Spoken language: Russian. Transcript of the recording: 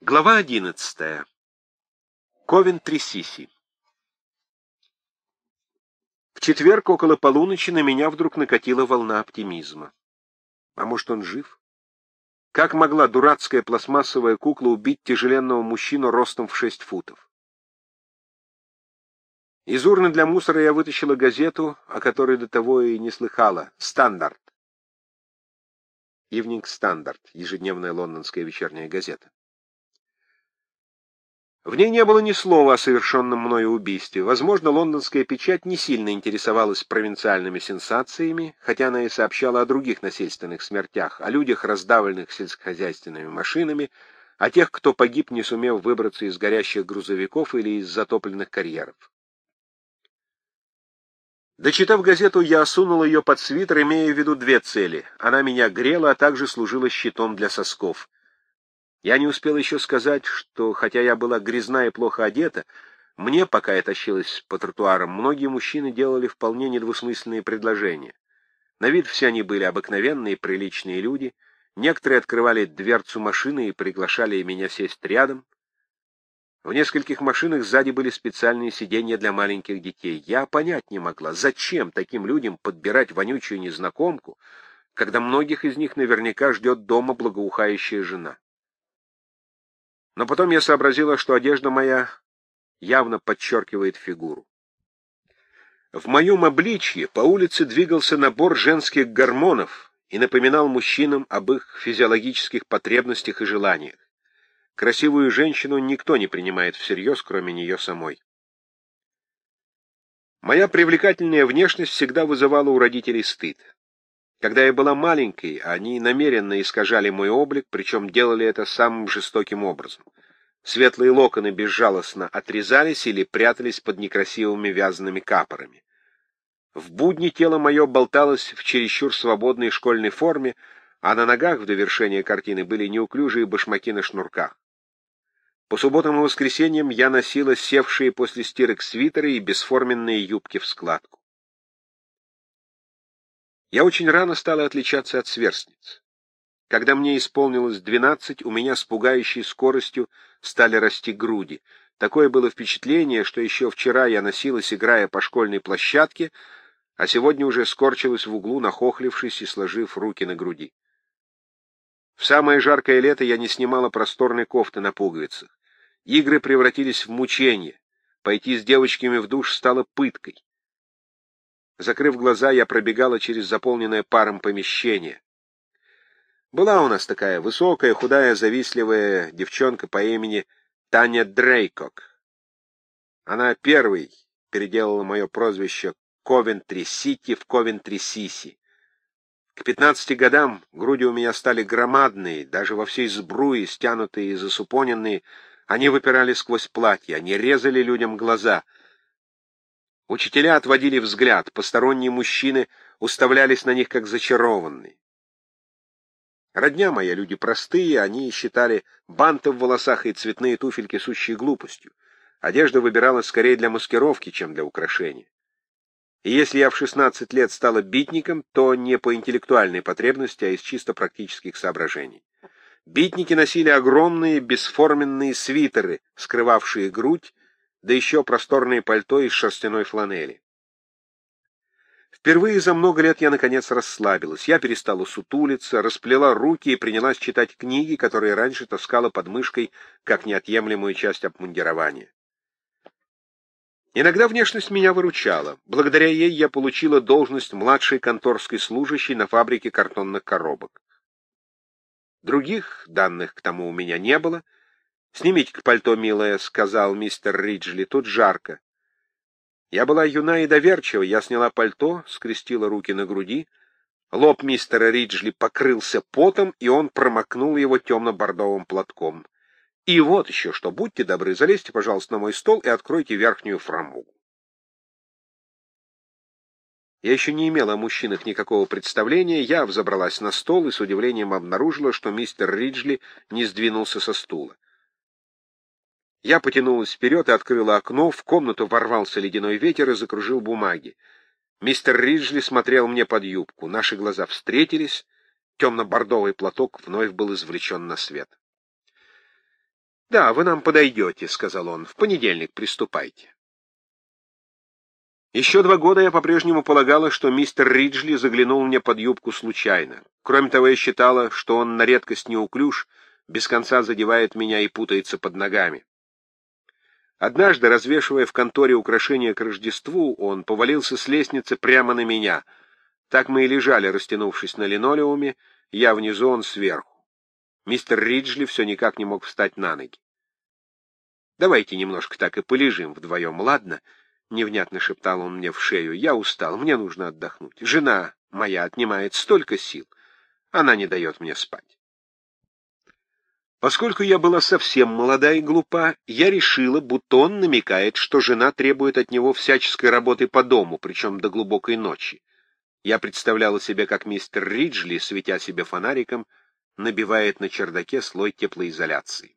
Глава одиннадцатая. Ковентри-Сиси. В четверг около полуночи на меня вдруг накатила волна оптимизма. А может, он жив? Как могла дурацкая пластмассовая кукла убить тяжеленного мужчину ростом в шесть футов? Из урны для мусора я вытащила газету, о которой до того и не слыхала. «Стандарт». «Ивнинг Стандарт», ежедневная лондонская вечерняя газета. В ней не было ни слова о совершенном мною убийстве. Возможно, лондонская печать не сильно интересовалась провинциальными сенсациями, хотя она и сообщала о других насильственных смертях, о людях, раздавленных сельскохозяйственными машинами, о тех, кто погиб, не сумев выбраться из горящих грузовиков или из затопленных карьеров. Дочитав газету, я осунул ее под свитер, имея в виду две цели. Она меня грела, а также служила щитом для сосков. Я не успел еще сказать, что, хотя я была грязна и плохо одета, мне, пока я тащилась по тротуарам, многие мужчины делали вполне недвусмысленные предложения. На вид все они были обыкновенные, приличные люди. Некоторые открывали дверцу машины и приглашали меня сесть рядом. В нескольких машинах сзади были специальные сиденья для маленьких детей. Я понять не могла, зачем таким людям подбирать вонючую незнакомку, когда многих из них наверняка ждет дома благоухающая жена. Но потом я сообразила, что одежда моя явно подчеркивает фигуру. В моем обличье по улице двигался набор женских гормонов и напоминал мужчинам об их физиологических потребностях и желаниях. Красивую женщину никто не принимает всерьез, кроме нее самой. Моя привлекательная внешность всегда вызывала у родителей стыд. Когда я была маленькой, они намеренно искажали мой облик, причем делали это самым жестоким образом. Светлые локоны безжалостно отрезались или прятались под некрасивыми вязаными капорами. В будни тело мое болталось в чересчур свободной школьной форме, а на ногах в довершение картины были неуклюжие башмаки на шнурках. По субботам и воскресеньям я носила севшие после стирок свитеры и бесформенные юбки в складку. Я очень рано стала отличаться от сверстниц. Когда мне исполнилось двенадцать, у меня с пугающей скоростью стали расти груди. Такое было впечатление, что еще вчера я носилась, играя по школьной площадке, а сегодня уже скорчилась в углу, нахохлившись и сложив руки на груди. В самое жаркое лето я не снимала просторной кофты на пуговицах. Игры превратились в мучение. Пойти с девочками в душ стало пыткой. Закрыв глаза, я пробегала через заполненное паром помещение. Была у нас такая высокая, худая, завистливая девчонка по имени Таня Дрейкок. Она первой переделала мое прозвище Ковентри-Сити в Ковентри-Сиси. К пятнадцати годам груди у меня стали громадные, даже во всей сбруе, стянутые и засупоненные, они выпирали сквозь платье, они резали людям глаза — Учителя отводили взгляд, посторонние мужчины уставлялись на них как зачарованные. Родня моя, люди простые, они считали банты в волосах и цветные туфельки сущей глупостью. Одежда выбиралась скорее для маскировки, чем для украшения. И если я в 16 лет стала битником, то не по интеллектуальной потребности, а из чисто практических соображений. Битники носили огромные бесформенные свитеры, скрывавшие грудь, да еще просторное пальто из шерстяной фланели. Впервые за много лет я, наконец, расслабилась. Я перестала сутулиться, расплела руки и принялась читать книги, которые раньше таскала под мышкой как неотъемлемую часть обмундирования. Иногда внешность меня выручала. Благодаря ей я получила должность младшей конторской служащей на фабрике картонных коробок. Других данных к тому у меня не было — «Снимите-ка пальто, милая», — сказал мистер Риджли, — «тут жарко». Я была юна и доверчива, я сняла пальто, скрестила руки на груди. Лоб мистера Риджли покрылся потом, и он промокнул его темно-бордовым платком. «И вот еще что, будьте добры, залезьте, пожалуйста, на мой стол и откройте верхнюю фрамугу». Я еще не имела о мужчинах никакого представления, я взобралась на стол и с удивлением обнаружила, что мистер Риджли не сдвинулся со стула. Я потянулась вперед и открыла окно, в комнату ворвался ледяной ветер и закружил бумаги. Мистер Риджли смотрел мне под юбку, наши глаза встретились, темно-бордовый платок вновь был извлечен на свет. «Да, вы нам подойдете», — сказал он. «В понедельник приступайте». Еще два года я по-прежнему полагала, что мистер Риджли заглянул мне под юбку случайно. Кроме того, я считала, что он на редкость неуклюж, без конца задевает меня и путается под ногами. Однажды, развешивая в конторе украшения к Рождеству, он повалился с лестницы прямо на меня. Так мы и лежали, растянувшись на линолеуме, я внизу, он сверху. Мистер Риджли все никак не мог встать на ноги. «Давайте немножко так и полежим вдвоем, ладно?» — невнятно шептал он мне в шею. «Я устал, мне нужно отдохнуть. Жена моя отнимает столько сил, она не дает мне спать». Поскольку я была совсем молода и глупа, я решила, будто он намекает, что жена требует от него всяческой работы по дому, причем до глубокой ночи. Я представляла себе, как мистер Риджли, светя себе фонариком, набивает на чердаке слой теплоизоляции.